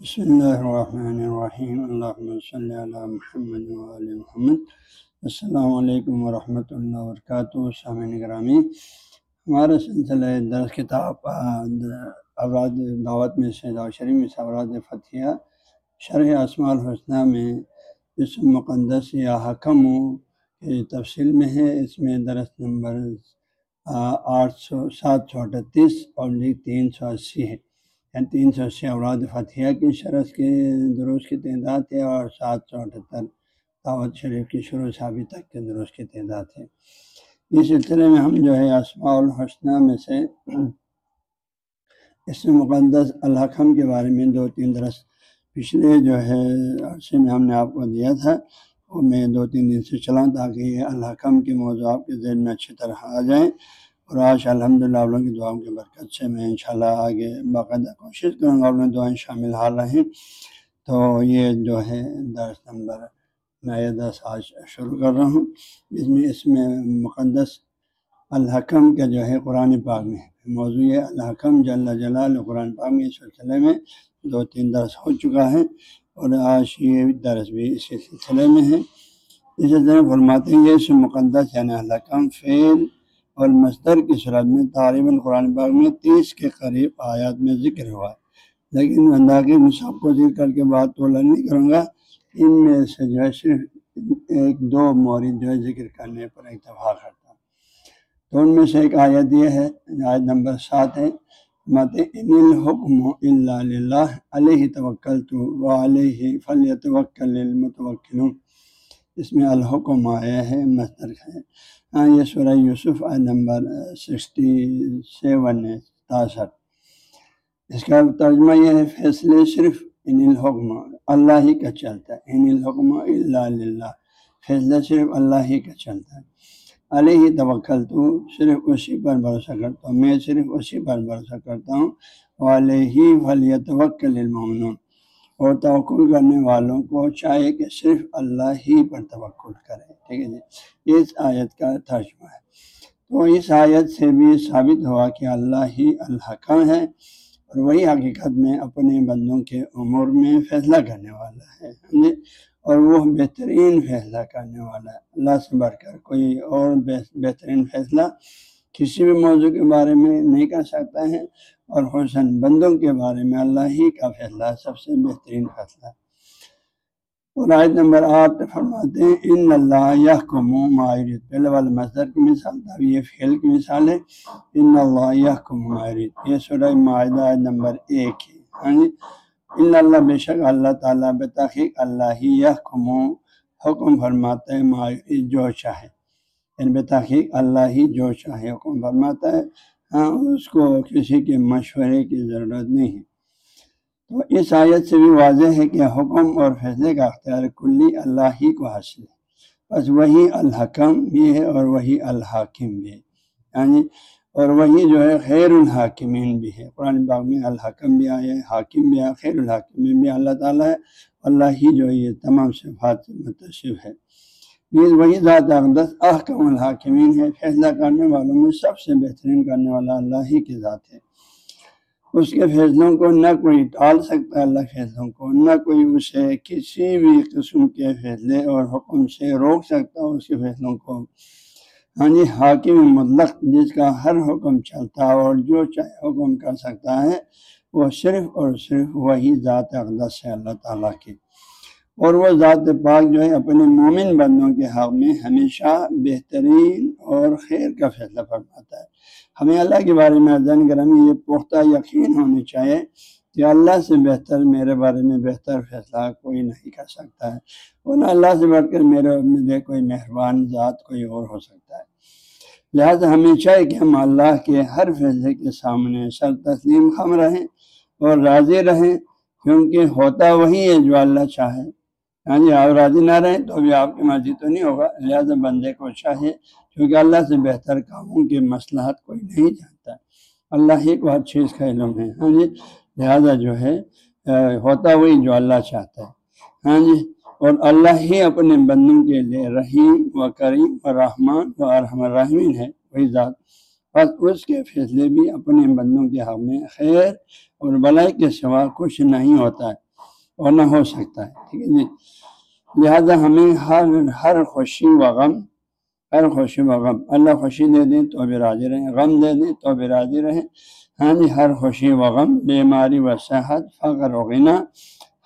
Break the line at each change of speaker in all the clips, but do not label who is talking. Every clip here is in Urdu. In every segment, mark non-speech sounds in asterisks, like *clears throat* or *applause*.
بسم اللہ الرحمن الرحیم. اللہ صلی اللہ محمد محمد. السلام علیکم ورحمۃ اللہ وبرکاتہ. سامعین گرامی، ہمارا سلسلہ درس کتاب اوراد دعوت میں سے شریف میں اوراد فتح شرح اسماع الحسنہ میں اس مقدس یا حکم کی تفصیل میں ہے۔ اس میں درس نمبر آٹھ سو سات سو اٹھتیس اور تین سو اسی ہے۔ یعنی تین سو اسی اوراد فتح کی شرح کے درست کی تعداد ہے اور سات سو اٹھہتر دعوت شریف کی شروع سے ابھی تک کے درست کی تعداد ہے۔ اس سلسلے میں ہم جو ہے اسماع الحسنہ میں سے اس مقدس الحکم کے بارے میں دو تین درس پچھلے جو ہے عرصے میں ہم نے آپ کو دیا تھا، وہ میں دو تین دن سے چلا تاکہ یہ الحکم کے موضوع آپ کے ذہن میں اچھی طرح آ جائیں۔ اور آج الحمد للہ آپ لوگوں کی دعاؤں کی برکت سے میں انشاءاللہ آگے باقاعدہ کوشش کروں گا اپنے دعائیں شامل حال رہیں۔ تو یہ جو ہے درس نمبر میں دس آج شروع کر رہا ہوں۔ اس میں اس میں مقدس الحکم کا جو ہے قرآن پاک میں موضوع الحکم جل جلال قرآن پاک میں اس سلسلے میں دو تین درس ہو چکا ہے۔ اور آج یہ درس بھی اسی سلسلے میں ہے۔ اس سلسلے میں فرماتے ہیں اس مقدس یعنی الحکم فعل اور مصدر کی صورت میں تعلیم القرآن پاک میں تیس کے قریب آیات میں ذکر ہوا۔ ہے لیکن انداز مصحف کو ذکر کر کے بات تو نہیں کروں گا، ان میں سے جو ہے صرف ایک دو مورد جو ہے ذکر کرنے پر اتفاق کرتا ہوں۔ تو ان میں سے ایک آیت یہ ہے، آیت نمبر سات ہے، مت ان الحکم اللہ علیہ توکل تو علیہ فلیت وکل المتوکلوں اس میں الحکم آیا ہے مصدر ہے۔ ہاں یہ سورہ یوسف آئے نمبر سکسٹی سیون ہے، تاسٹھ۔ اس کا ترجمہ یہ ہے، فیصلے صرف ان الحکم، اللہ ہی کا چلتا ہے۔ ان الحکم اللہ فیصلہ صرف اللہ ہی کا چلتا ہے۔ علیہ ہی توکل تو صرف اسی پر بھروسہ کرتا ہوں۔ میں صرف اسی پر بھروسہ کرتا ہوں۔ علیہ ولیت وکل المومنون اور توقل کرنے والوں کو چاہے کہ صرف اللہ ہی پر توقل کرے ٹھیک ہے جی اس آیت کا ترجمہ ہے تو اس آیت سے بھی ثابت ہوا کہ اللہ ہی الحکم ہے اور وہی حقیقت میں اپنے بندوں کے عمر میں فیصلہ کرنے والا ہے جی؟ اور وہ بہترین فیصلہ کرنے والا ہے اللہ سے بڑھ کر کوئی اور بہترین فیصلہ کسی بھی موضوع کے بارے میں نہیں کر سکتا ہے اور حسن بندوں کے بارے میں اللہ ہی کا فیصلہ سب سے بہترین فیصلہ اور آیت نمبر آٹھ فرماتے ہیں، ان اللہ یہ معرت پہلے والے مصدر کی مثال تھا یہ فعل کی مثال ہے۔ ان اللہ یہ کو معرت یہ سورہ معاہدہ آیت نمبر ایک ہے۔ ہاں جی ان اللہ بے شک اللہ تعالیٰ بے اللہ ہی یہ حکم فرماتا ہے معرت جو چاہے۔ یعنی بے تحقیق اللہ ہی جو چاہے حکم فرماتا ہے۔ ہاں اس کو کسی کے مشورے کی ضرورت نہیں ہے۔ تو اس آیت سے بھی واضح ہے کہ حکم اور فیصلے کا اختیار کلی اللہ ہی کو حاصل ہے۔ بس وہی الحکم بھی ہے اور وہی الحاکم بھی ہے۔ یعنی اور وہی جو ہے خیر الحاکمین بھی ہے۔ قرآن باغ میں الحکم بھی آئے حاکم بھی آیا، خیر الحاکمین بھی اللہ تعالیٰ ہے۔ اللہ ہی جو ہے یہ تمام صفات متصف ہے۔ نیز وہی ذات اقدس احکم الحاکمین ہے فیصلہ کرنے والوں میں سب سے بہترین کرنے والا اللہ ہی کی ذات ہے۔ اس کے فیصلوں کو نہ کوئی ٹال سکتا ہے اللہ فیصلوں کو نہ کوئی اسے کسی بھی قسم کے فیصلے اور حکم سے روک سکتا، اس کے فیصلوں کو۔ ہاں جی حاکم مطلق جس کا ہر حکم چلتا اور جو چاہے حکم کر سکتا ہے، وہ صرف اور صرف وہی ذات اقدس ہے، اللہ تعالیٰ کی۔ اور وہ ذات پاک جو ہے اپنے مومن بندوں کے حق میں ہمیشہ بہترین اور خیر کا فیصلہ فرماتا ہے۔ ہمیں اللہ کے بارے میں زن گرمی یہ پختہ یقین ہونی چاہیے کہ اللہ سے بہتر، میرے بارے میں بہتر فیصلہ کوئی نہیں کر سکتا ہے۔ ورنہ اللہ سے بڑھ کر میرے میرے کوئی مہربان ذات کوئی اور ہو سکتا ہے۔ لہٰذا ہمیں چاہیے کہ ہم اللہ کے ہر فیصلے کے سامنے سر تسلیم خم رہیں اور راضی رہیں، کیونکہ ہوتا وہی ہے جو اللہ چاہے۔ یعنی ہاں جی آپ راضی نہ رہیں تو بھی آپ کی مرضی تو نہیں ہوگا۔ لہٰذا بندے کو چاہیے کیونکہ اللہ سے بہتر کاموں کی مصلاحت کوئی نہیں جانتا۔ اللہ ہی کو ہر چیز کا علم ہے۔ ہاں جی لہٰذا جو ہے ہوتا وہی جو اللہ چاہتا ہے۔ ہاں جی اور اللہ ہی اپنے بندوں کے لیے رحیم و کریم و رحمان و ارحم الرحمین ہے، وہی ذات۔ بس اس کے فیصلے بھی اپنے بندوں کے حق میں خیر اور بلائی کے سوا کچھ نہیں ہوتا۔ ہے اور نہ ہو سکتا ہے، ٹھیک ہے جی۔ لہذا ہمیں ہر ہر خوشی و غم، ہر خوشی و غم۔ اللہ خوشی دے دیں تو بھی راضی رہیں، غم دے دیں تو بھی راضی رہیں۔ ہاں جی ہر خوشی و غم، بیماری و صحت فخر و غنا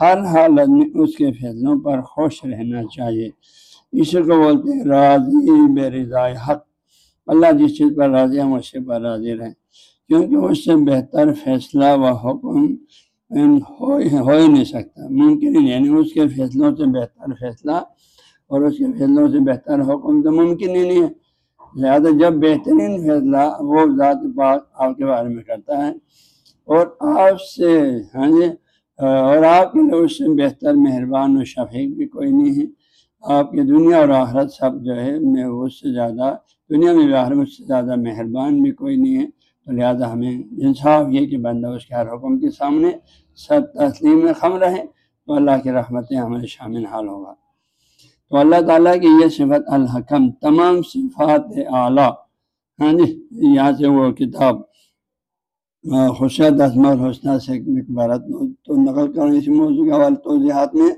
ہر حالت میں اس کے فیصلوں پر خوش رہنا چاہیے۔ اسی کو بولتے ہیں، راضی بے رضا حق۔ اللہ جس چیز پر راضی ہم اسی پر راضی رہیں۔ کیونکہ اس سے بہتر فیصلہ و حکم ہو ہی نہیں سکتا۔ ممکن ہی یعنی اس کے فیصلوں سے بہتر فیصلہ اور اس کے فیصلوں سے بہتر حکم تو ممکن ہی نہیں ہے۔ لہٰذا جب بہترین فیصلہ وہ ذات پاک آپ کے بارے میں کرتا ہے اور آپ سے ہاں جی اور آپ کے لیے اس سے بہتر مہربان و شفیق بھی کوئی نہیں ہے۔ آپ کی دنیا اور آخرت سب جو ہے، میں اس سے زیادہ، دنیا میں بھی آخرت اس سے زیادہ مہربان بھی کوئی نہیں ہے۔ تو لہٰذا ہمیں انصاف یہ کہ بندہ اس کے ہر حکم کے سامنے سب تسلیم میں خم رہے تو اللہ کی رحمتیں ہمیں شامل حال ہوگا۔ تو اللہ تعالیٰ کی یہ صفت الحکم، تمام صفات اعلیٰ۔ ہاں جی یہاں سے وہ کتاب خوشیت اسمر حسنہ سے عبارت تو نقل کروں اسی موضوع کے حوالے توضیحات میں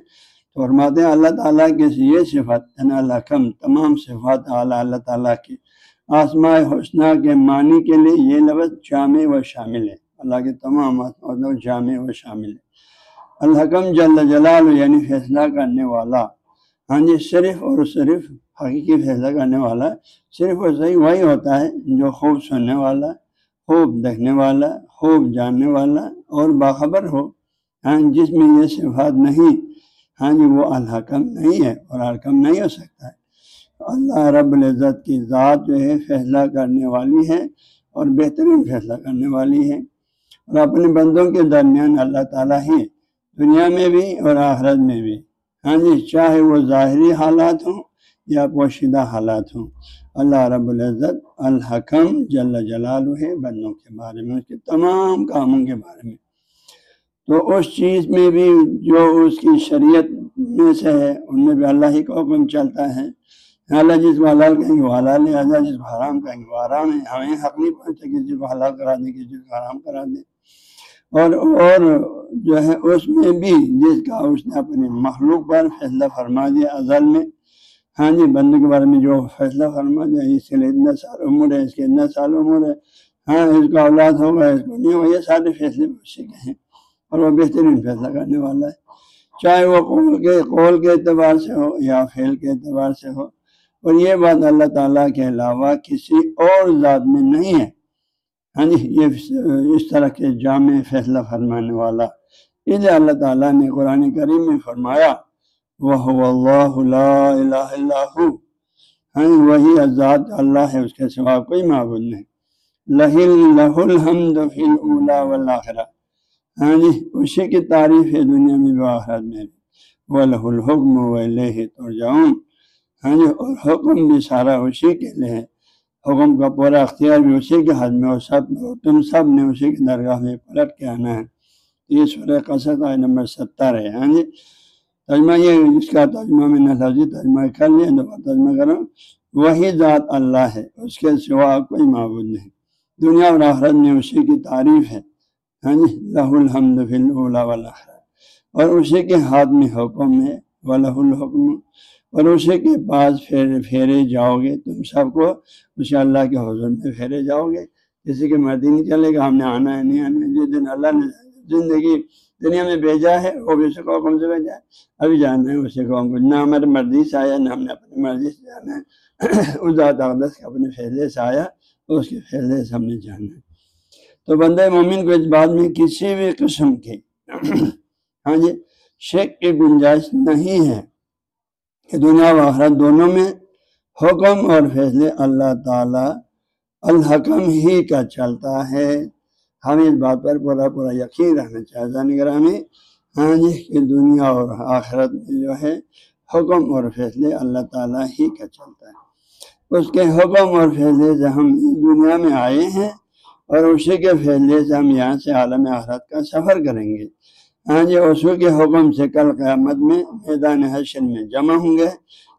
تو فرماتے ہیں اللہ تعالیٰ کی یہ صفت یعنی الحکم، تمام صفات اعلیٰ اللہ تعالیٰ کی۔ آسماء حسنہ کے معنی کے لیے یہ لفظ جامع و شامل ہے۔ اللہ کے تمام آسما جامع و شامل ہے۔ الحکم جل جلال یعنی فیصلہ کرنے والا۔ ہاں جی صرف اور صرف حقیقی فیصلہ کرنے والا۔ صرف اور صحیح وہی ہوتا ہے جو خوب سننے والا، خوب دیکھنے والا، خوب جاننے والا اور باخبر ہو۔ ہاں جس میں یہ صفات نہیں ہاں جی وہ الحکم نہیں ہے اور الحکم نہیں ہو سکتا۔ ہے اللہ رب العزت کی ذات جو ہے فیصلہ کرنے والی ہے اور بہترین فیصلہ کرنے والی ہے اور اپنے بندوں کے درمیان اللہ تعالیٰ ہی دنیا میں بھی اور آخرت میں بھی۔ ہاں جی چاہے وہ ظاہری حالات ہوں یا پوشیدہ حالات ہوں۔ اللہ رب العزت الحکم جل جلال ہے بندوں کے بارے میں، اس کے تمام کاموں کے بارے میں۔ تو اس چیز میں بھی جو اس کی شریعت میں سے ہے، ان میں بھی اللہ ہی کا حکم چلتا ہے۔ اللہ جس کو حلال کہیں گے وہ حلال ہے اللہ جس کو حرام کہیں گے وہ حرام ہے ہمیں حق نہیں پہنچے کسی کو حلال کرا دیں، کسی کو حرام کرا دیں۔ اور اور جو ہے، اس میں بھی جس کا اس نے اپنے مخلوق پر فیصلہ فرما دیا ازل میں۔ ہاں جی بندے کے بارے میں جو فیصلہ فرما دیا، اس کے لیے اتنا سال عمر ہے، اس کے اتنا سال عمر ہے۔ ہاں اس کا اولاد ہوگا، اس کو نہیں ہوگا، یہ سارے فیصلے اسی کے ہیں۔ اور وہ بہترین فیصلہ کرنے والا ہے۔ چاہے وہ قول کے قول کے اعتبار سے ہو یا فعل کے اعتبار سے ہو اور یہ بات اللہ تعالیٰ کے علاوہ کسی اور ذات میں نہیں ہے۔ ہاں جی یہ اس طرح کے جامع فیصلہ فرمانے والا۔ اس لیے اللہ تعالیٰ نے قرآن کریم میں فرمایا وہ اللہ الہ اللہ ہاں وہی آزاد اللہ ہے، اس کے سوا کوئی معبود نہیں۔ لہ لہ الحمد فی الا والآخرہ ہاں جی یعنی اسی کی تعریف ہے دنیا میں بھی آخرت میں بھی۔ وہ لہ الحکم و لہ ترجعون۔ ہاں جی اور حکم بھی سارا اسی کے لیے ہے۔ حکم کا پورا اختیار بھی اسی کے حد میں اور سب تم سب نے اسی کی درگاہ میں پلٹ کے آنا ہے۔ یہ سورہ قصد آئے نمبر ستر ہے۔ ہاں جی تجمہ یہ اس کا ترجمہ میں نفذی ترجمہ کر لیا دوبارہ ترجمہ کروں وہی ذات اللہ ہے، اس کے سوا کوئی معبود نہیں۔ دنیا اور آخرت میں اسی کی تعریف ہے۔ یعنی ہاں جی لہ الحمد فی اور اسی کے ہاتھ میں حکم ہے وہ الحکم اور اسے کے پاس پھیر پھیرے جاؤ گے، تم سب کو اسے اللہ کے حضور میں پھیرے جاؤ گے۔ کسی کے مرضی نہیں چلے گا، ہم نے آنا ہے، نہیں آنا ہے، جس دن اللہ نے زندگی دنیا میں بھیجا ہے، وہ بھی اسے کو سے بھیجا ہے۔ ابھی جانا ہے اسے کو، نہ ہمارے مرضی سے آیا، نہ ہم نے اپنی مرضی سے جانا ہے۔ *clears throat* اس ذات اقدس کے اپنے فیصلے سے آیا، اس کے فیصلے سے ہم نے جانا ہے۔ تو بندہ مومن کو اس بات میں کسی بھی قسم کی *clears throat* ہاں جی شک کی گنجائش نہیں ہے۔ کہ دنیا و آخرت دونوں میں حکم اور فیصلے اللہ تعالی الحکم ہی کا چلتا ہے۔ ہم اس بات پر پورا پورا یقین رہنا چاہتا نگرانی۔ ہاں جی کہ دنیا اور آخرت میں جو ہے حکم اور فیصلے اللہ تعالیٰ ہی کا چلتا ہے۔ اس کے حکم اور فیصلے سے ہم دنیا میں آئے ہیں اور اسی کے فیصلے سے ہم یہاں سے عالم آخرت کا سفر کریں گے۔ ہاں جی اصو کے حکم سے کل قیامت میں میدان حشر میں جمع ہوں گے۔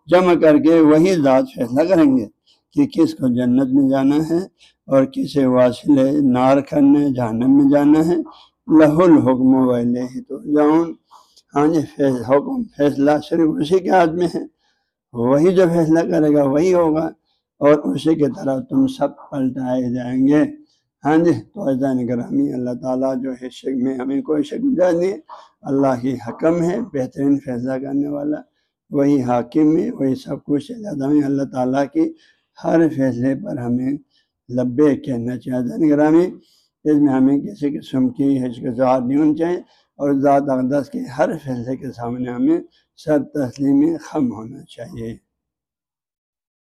جمع کر کے وہی ذات فیصلہ کریں گے کہ کس کو جنت میں جانا ہے اور کسے واصل نار کرنے جہنم میں جانا ہے۔ لہ الحکم و تو جاؤن ہاں جی فیص حکم فیصلہ صرف اسی کے ہاتھ میں ہے۔ وہی جو فیصلہ کرے گا وہی ہوگا اور اسی کی طرف تم سب پلٹائے جائیں گے۔ ہاں جی تو ایسا نگرامی اللہ تعالیٰ جو ہے شک میں ہمیں کوئی شک گنجائش نہیں۔ اللہ ہی حکم ہے، بہترین فیصلہ کرنے والا، وہی حاکم ہے، وہی سب کچھ ہے۔ اللہ تعالیٰ کی ہر فیصلے پر ہمیں لبے کہنا چاہیے نگرامی اس میں ہمیں کسی قسم کی ہچکچاہٹ نہیں ہونی چاہیے اور ذات اقدس کے ہر فیصلے کے سامنے ہمیں سر تسلیمی خم ہونا چاہیے۔